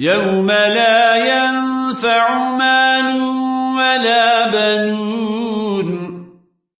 يوم لا ينفع مال ولا بنون